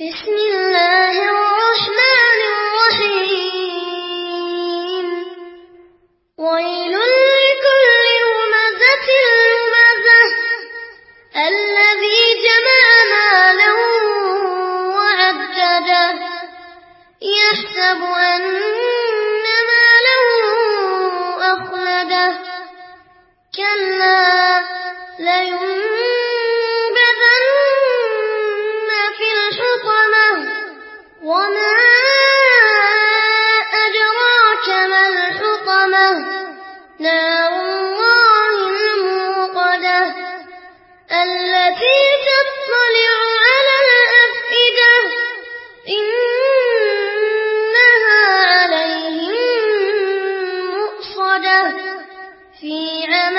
بسم الله الرحمن الرحيم. ويل لكل همزة لمزة الذي جمع مالا وعدده يحسب أن ماله أخلده. كلا نار الله الموقدة التي تطلع على الأفئدة. إنها عليهم مؤصدة. في عمل